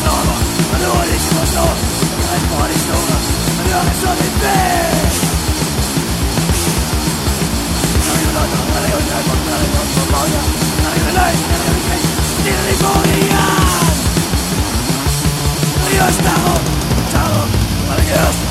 снова, оно лишь смешно Играет море снова, оно лишь сон и пеш Yo estaba, estaba, para que yo